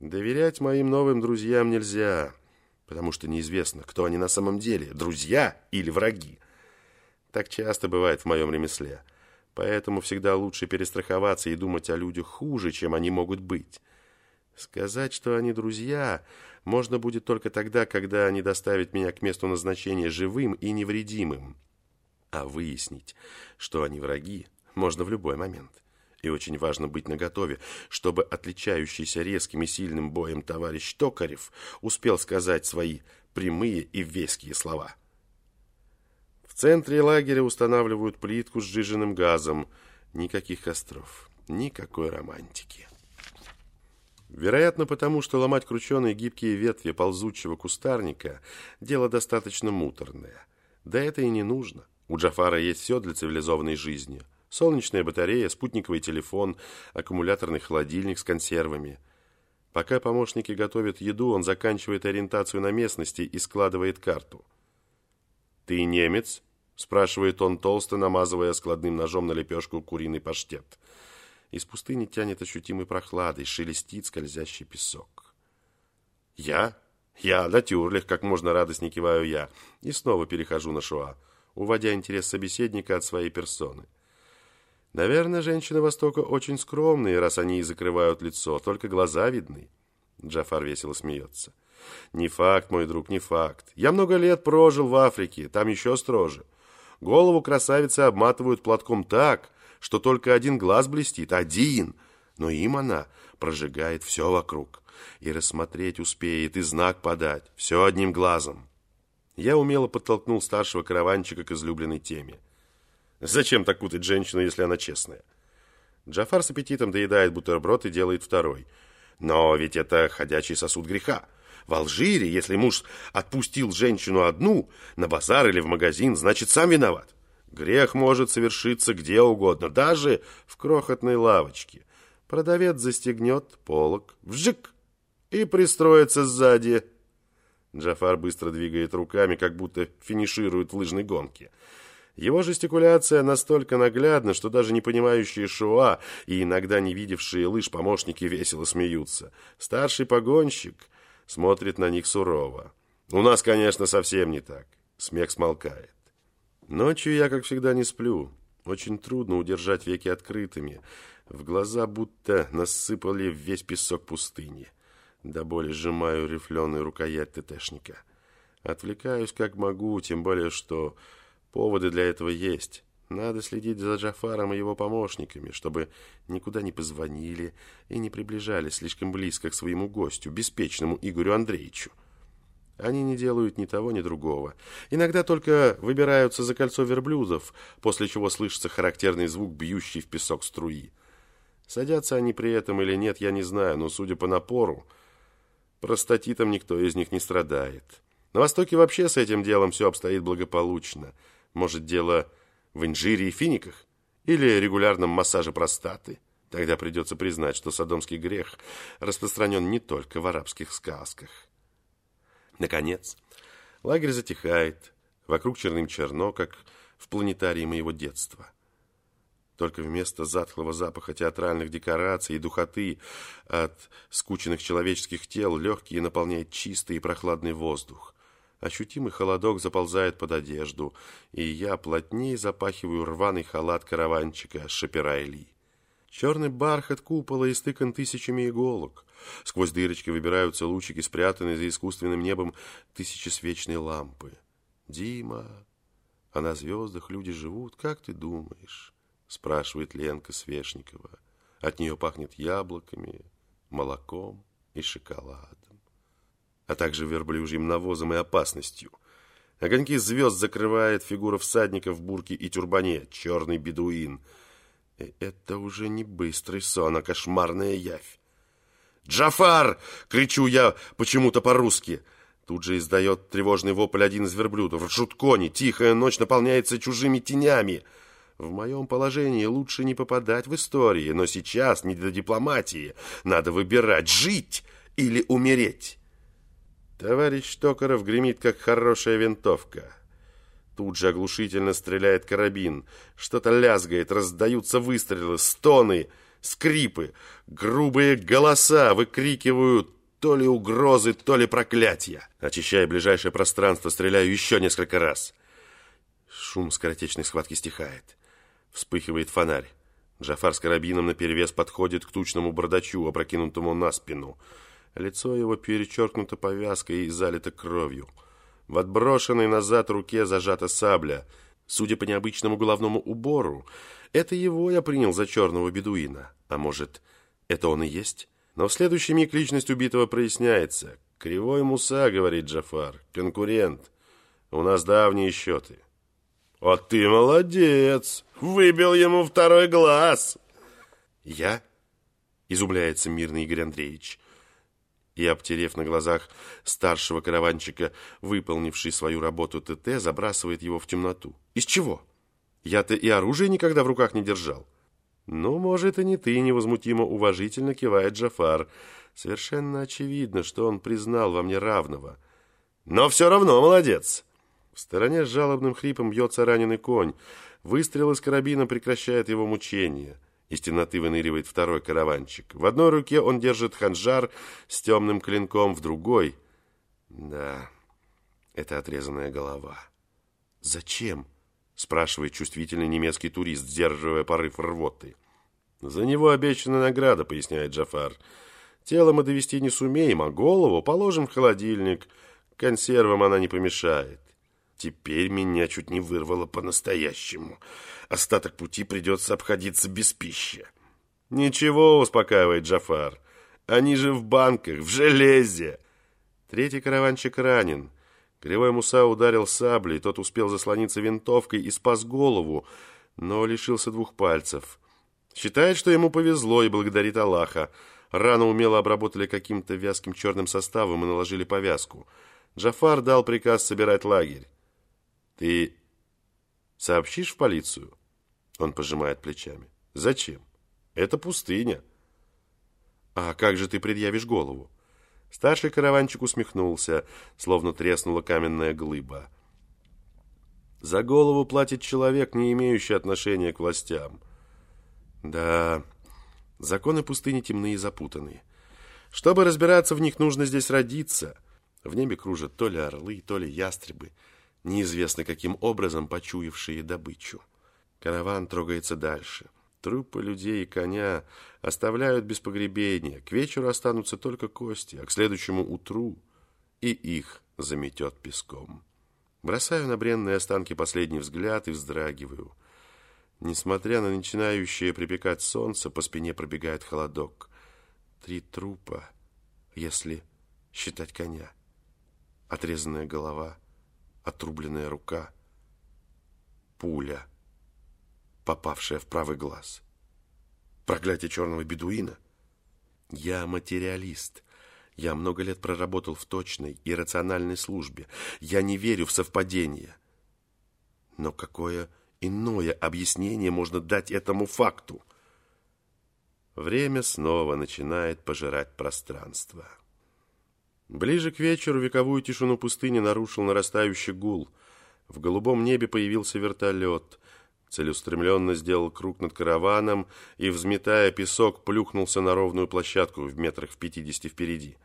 Доверять моим новым друзьям нельзя, потому что неизвестно, кто они на самом деле, друзья или враги. Так часто бывает в моем ремесле. Поэтому всегда лучше перестраховаться и думать о людях хуже, чем они могут быть. Сказать, что они друзья, можно будет только тогда, когда они доставят меня к месту назначения живым и невредимым. А выяснить, что они враги, можно в любой момент. И очень важно быть наготове, чтобы отличающийся резким и сильным боем товарищ Токарев успел сказать свои прямые и веские слова. В центре лагеря устанавливают плитку с сжиженным газом. Никаких костров, никакой романтики. Вероятно, потому что ломать крученые гибкие ветви ползучего кустарника – дело достаточно муторное. Да это и не нужно. У Джафара есть все для цивилизованной жизни. Солнечная батарея, спутниковый телефон, аккумуляторный холодильник с консервами. Пока помощники готовят еду, он заканчивает ориентацию на местности и складывает карту. «Ты немец?» – спрашивает он толсто, намазывая складным ножом на лепешку куриный паштет – из пустыни тянет ощутимой прохладой, шелестит скользящий песок. «Я? Я, натюрлих!» – как можно радостнее киваю я. И снова перехожу на шуа, уводя интерес собеседника от своей персоны. Наверное, женщины Востока очень скромные, раз они и закрывают лицо, только глаза видны. Джафар весело смеется. Не факт, мой друг, не факт. Я много лет прожил в Африке, там еще строже. Голову красавицы обматывают платком так, что только один глаз блестит, один, но им она прожигает все вокруг. И рассмотреть успеет, и знак подать, все одним глазом. Я умело подтолкнул старшего караванчика к излюбленной теме. Зачем так кутать женщину, если она честная? Джафар с аппетитом доедает бутерброд и делает второй. Но ведь это ходячий сосуд греха. В Алжире, если муж отпустил женщину одну на базар или в магазин, значит, сам виноват. Грех может совершиться где угодно, даже в крохотной лавочке. Продавец застегнет полок, вжик, и пристроится сзади. Джафар быстро двигает руками, как будто финиширует в лыжной гонке. Его жестикуляция настолько наглядна, что даже не понимающие шуа и иногда не видевшие лыж помощники весело смеются. Старший погонщик смотрит на них сурово. У нас, конечно, совсем не так. Смех смолкает. Ночью я, как всегда, не сплю. Очень трудно удержать веки открытыми. В глаза будто насыпали весь песок пустыни. До боли сжимаю рифленую рукоять ТТшника. Отвлекаюсь как могу, тем более, что поводы для этого есть. Надо следить за Джафаром и его помощниками, чтобы никуда не позвонили и не приближались слишком близко к своему гостю, беспечному Игорю Андреевичу. Они не делают ни того, ни другого. Иногда только выбираются за кольцо верблюдов, после чего слышится характерный звук, бьющий в песок струи. Садятся они при этом или нет, я не знаю, но, судя по напору, простатитом никто из них не страдает. На Востоке вообще с этим делом все обстоит благополучно. Может, дело в инжире и финиках? Или регулярном массаже простаты? Тогда придется признать, что садомский грех распространен не только в арабских сказках. Наконец, лагерь затихает, вокруг черным черно, как в планетарии моего детства. Только вместо затхлого запаха театральных декораций и духоты от скученных человеческих тел легкие наполняет чистый и прохладный воздух. Ощутимый холодок заползает под одежду, и я плотнее запахиваю рваный халат караванчика Шапирайли. Черный бархат купола истыкан тысячами иголок. Сквозь дырочки выбираются лучики, спрятанные за искусственным небом тысячесвечной лампы. «Дима, а на звездах люди живут, как ты думаешь?» спрашивает Ленка Свешникова. От нее пахнет яблоками, молоком и шоколадом, а также верблюжьим навозом и опасностью. Огоньки звезд закрывает фигура всадника в бурке и тюрбане, черный бедуин — и это уже не быстрый сон, а кошмарная явь. «Джафар!» — кричу я почему-то по-русски. Тут же издает тревожный вопль один из верблюдов. Ржут кони, тихая ночь наполняется чужими тенями. В моем положении лучше не попадать в истории, но сейчас не для дипломатии. Надо выбирать, жить или умереть. Товарищ Токаров гремит, как хорошая винтовка. Тут же оглушительно стреляет карабин. Что-то лязгает, раздаются выстрелы, стоны. скрипы, грубые голоса выкрикивают то ли угрозы, то ли проклятия. Очищая ближайшее пространство, стреляю еще несколько раз. Шум скоротечной схватки стихает. Вспыхивает фонарь. Джафар с карабином наперевес подходит к тучному бардачу, опрокинутому на спину. Лицо его перечеркнуто повязкой и залито кровью. В отброшенной назад руке зажата сабля. Судя по необычному головному убору, это его я принял за черного бедуина. А может, это он и есть? Но в следующий миг личность убитого проясняется. «Кривой Муса», — говорит Джафар, — «конкурент. У нас давние счеты». «А ты молодец! Выбил ему второй глаз!» «Я?» — изумляется мирный Игорь Андреевич. И, обтерев на глазах старшего караванчика, выполнивший свою работу ТТ, забрасывает его в темноту. «Из чего? Я-то и оружие никогда в руках не держал». «Ну, может, и не ты», — невозмутимо уважительно кивает Джафар. «Совершенно очевидно, что он признал во мне равного». «Но все равно молодец!» В стороне с жалобным хрипом бьется раненый конь. Выстрел из карабина прекращает его мучение. Из темноты выныривает второй караванчик. В одной руке он держит ханжар с темным клинком, в другой... Да, это отрезанная голова. «Зачем?» — спрашивает чувствительный немецкий турист, сдерживая порыв рвоты. «За него обещана награда», — поясняет Джафар. «Тело мы довести не сумеем, а голову положим в холодильник. Консервам она не помешает». Теперь меня чуть не вырвало по-настоящему. Остаток пути придется обходиться без пищи. «Ничего», — успокаивает Джафар. «Они же в банках, в железе». Третий караванчик ранен. Кривой Муса ударил саблей, тот успел заслониться винтовкой и спас голову, но лишился двух пальцев. Считает, что ему повезло и благодарит Аллаха. Рану умело обработали каким-то вязким черным составом и наложили повязку. Джафар дал приказ собирать лагерь. «Ты сообщишь в полицию?» Он пожимает плечами. «Зачем? Это пустыня». «А как же ты предъявишь голову?» Старший караванчик усмехнулся, словно треснула каменная глыба. «За голову платит человек, не имеющий отношения к властям». «Да, законы пустыни темные и запутанные. Чтобы разбираться в них, нужно здесь родиться». В небе кружат то ли орлы, то ли ястребы неизвестно каким образом почуявшие добычу. Караван трогается дальше. Трупы людей и коня оставляют без погребения. К вечеру останутся только кости, а к следующему утру и их заметет песком. Бросаю на бренные останки последний взгляд и вздрагиваю. Несмотря на начинающее припекать солнце, по спине пробегает холодок. Три трупа, если считать коня. Отрезанная голова — отрубленная рука, пуля, попавшая в правый глаз. Проклятие черного бедуина. Я материалист. Я много лет проработал в точной и рациональной службе. Я не верю в совпадения. Но какое иное объяснение можно дать этому факту? Время снова начинает пожирать пространство. Ближе к вечеру вековую тишину пустыни нарушил нарастающий гул. В голубом небе появился вертолет. Целеустремленно сделал круг над караваном и, взметая песок, плюхнулся на ровную площадку в метрах в пятидесяти впереди.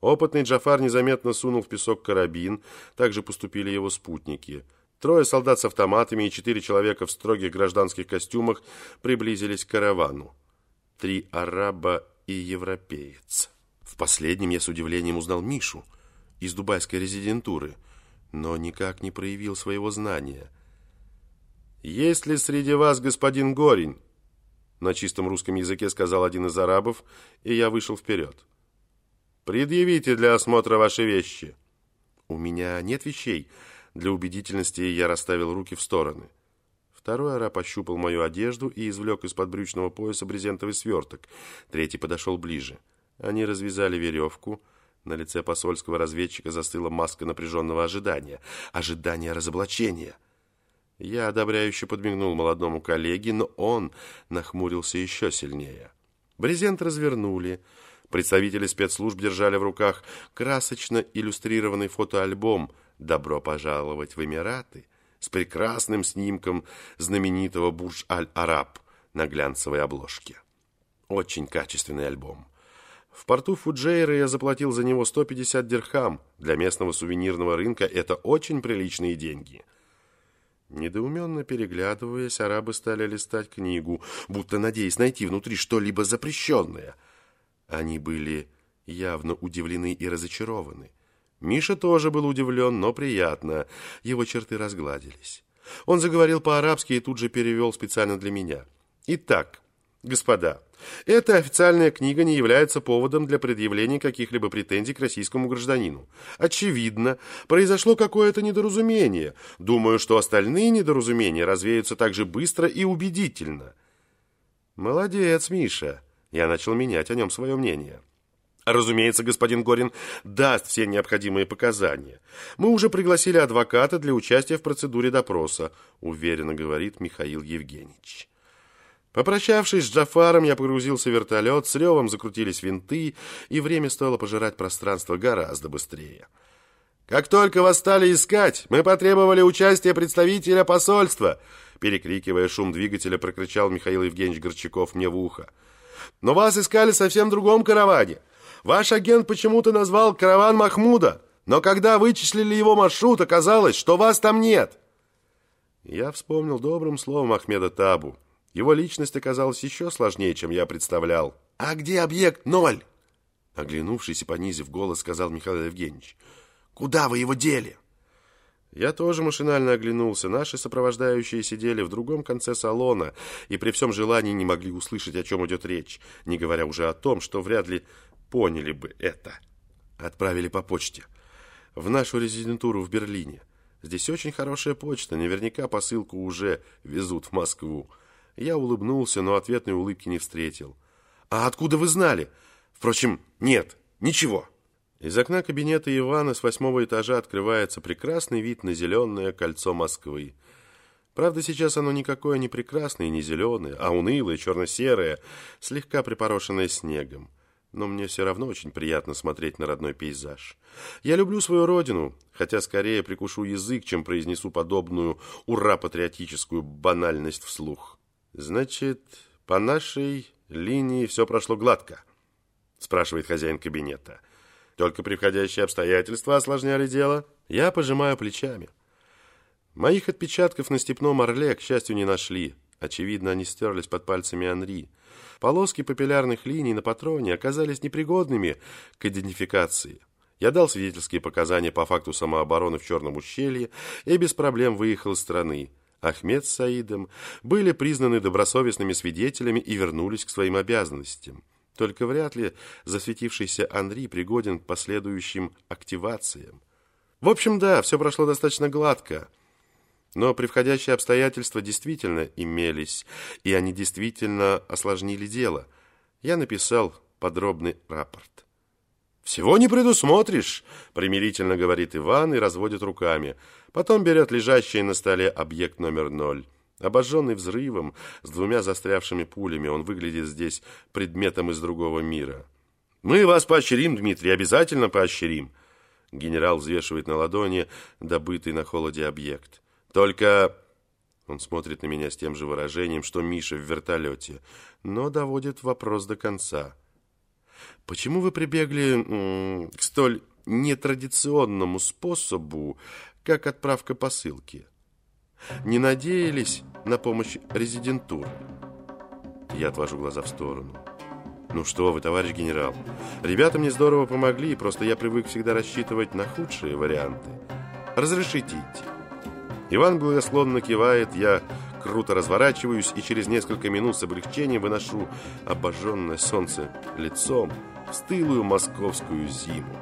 Опытный Джафар незаметно сунул в песок карабин, также поступили его спутники. Трое солдат с автоматами и четыре человека в строгих гражданских костюмах приблизились к каравану. Три араба и европеец. Последнем я с удивлением узнал Мишу из дубайской резидентуры, но никак не проявил своего знания. «Есть ли среди вас господин Горень?» На чистом русском языке сказал один из арабов, и я вышел вперед. «Предъявите для осмотра ваши вещи». «У меня нет вещей». Для убедительности я расставил руки в стороны. Второй араб ощупал мою одежду и извлек из-под брючного пояса брезентовый сверток. Третий подошел ближе. Они развязали веревку. На лице посольского разведчика застыла маска напряженного ожидания. Ожидания разоблачения. Я одобряюще подмигнул молодому коллеге, но он нахмурился еще сильнее. Брезент развернули. Представители спецслужб держали в руках красочно иллюстрированный фотоальбом «Добро пожаловать в Эмираты» с прекрасным снимком знаменитого Бурж-Аль-Араб на глянцевой обложке. Очень качественный альбом. В порту Фуджейра я заплатил за него 150 дирхам. Для местного сувенирного рынка это очень приличные деньги. Недоуменно переглядываясь, арабы стали листать книгу, будто надеясь найти внутри что-либо запрещенное. Они были явно удивлены и разочарованы. Миша тоже был удивлен, но приятно. Его черты разгладились. Он заговорил по-арабски и тут же перевел специально для меня. «Итак, господа, эта официальная книга не является поводом для предъявления каких-либо претензий к российскому гражданину. Очевидно, произошло какое-то недоразумение. Думаю, что остальные недоразумения развеются так же быстро и убедительно». «Молодец, Миша!» Я начал менять о нем свое мнение. Разумеется, господин Горин даст все необходимые показания. Мы уже пригласили адвоката для участия в процедуре допроса, уверенно говорит Михаил Евгеньевич. Попрощавшись с Джафаром, я погрузился в вертолет, с ревом закрутились винты, и время стало пожирать пространство гораздо быстрее. «Как только вас стали искать, мы потребовали участия представителя посольства!» Перекрикивая шум двигателя, прокричал Михаил Евгеньевич Горчаков мне в ухо. «Но вас искали совсем в другом караване. Ваш агент почему-то назвал караван Махмуда, но когда вычислили его маршрут, оказалось, что вас там нет. Я вспомнил добрым словом Ахмеда Табу. Его личность оказалась еще сложнее, чем я представлял. «А где объект ноль?» Оглянувшись и понизив голос, сказал Михаил Евгеньевич. «Куда вы его дели?» Я тоже машинально оглянулся. Наши сопровождающие сидели в другом конце салона и при всем желании не могли услышать, о чем идет речь, не говоря уже о том, что вряд ли поняли бы это. Отправили по почте. В нашу резидентуру в Берлине. Здесь очень хорошая почта, наверняка посылку уже везут в Москву. Я улыбнулся, но ответной улыбки не встретил. «А откуда вы знали?» «Впрочем, нет, ничего». Из окна кабинета Ивана с восьмого этажа открывается прекрасный вид на зеленое кольцо Москвы. Правда, сейчас оно никакое не прекрасное и не зеленое, а унылое, черно-серое, слегка припорошенное снегом но мне все равно очень приятно смотреть на родной пейзаж. Я люблю свою родину, хотя скорее прикушу язык, чем произнесу подобную ура-патриотическую банальность вслух. Значит, по нашей линии все прошло гладко, спрашивает хозяин кабинета. Только приходящие обстоятельства осложняли дело. Я пожимаю плечами. Моих отпечатков на степном орле, к счастью, не нашли. Очевидно, они стерлись под пальцами Анри. Полоски папиллярных линий на патроне оказались непригодными к идентификации. Я дал свидетельские показания по факту самообороны в Черном ущелье и без проблем выехал из страны. Ахмед с Саидом были признаны добросовестными свидетелями и вернулись к своим обязанностям. Только вряд ли засветившийся Анри пригоден к последующим активациям. В общем, да, все прошло достаточно гладко. Но превходящие обстоятельства действительно имелись, и они действительно осложнили дело. Я написал подробный рапорт. «Всего не предусмотришь», — примирительно говорит Иван и разводит руками. Потом берет лежащий на столе объект номер ноль. Обожженный взрывом, с двумя застрявшими пулями, он выглядит здесь предметом из другого мира. «Мы вас поощрим, Дмитрий, обязательно поощрим!» Генерал взвешивает на ладони добытый на холоде объект. Только... Он смотрит на меня с тем же выражением, что Миша в вертолете, но доводит вопрос до конца. Почему вы прибегли к столь нетрадиционному способу, как отправка посылки? Не надеялись на помощь резидентуры? Я отвожу глаза в сторону. Ну что вы, товарищ генерал, ребята мне здорово помогли, просто я привык всегда рассчитывать на худшие варианты. Разрешите идти. Иван благословно кивает, я круто разворачиваюсь и через несколько минут с облегчением выношу обожженное солнце лицом в стылую московскую зиму.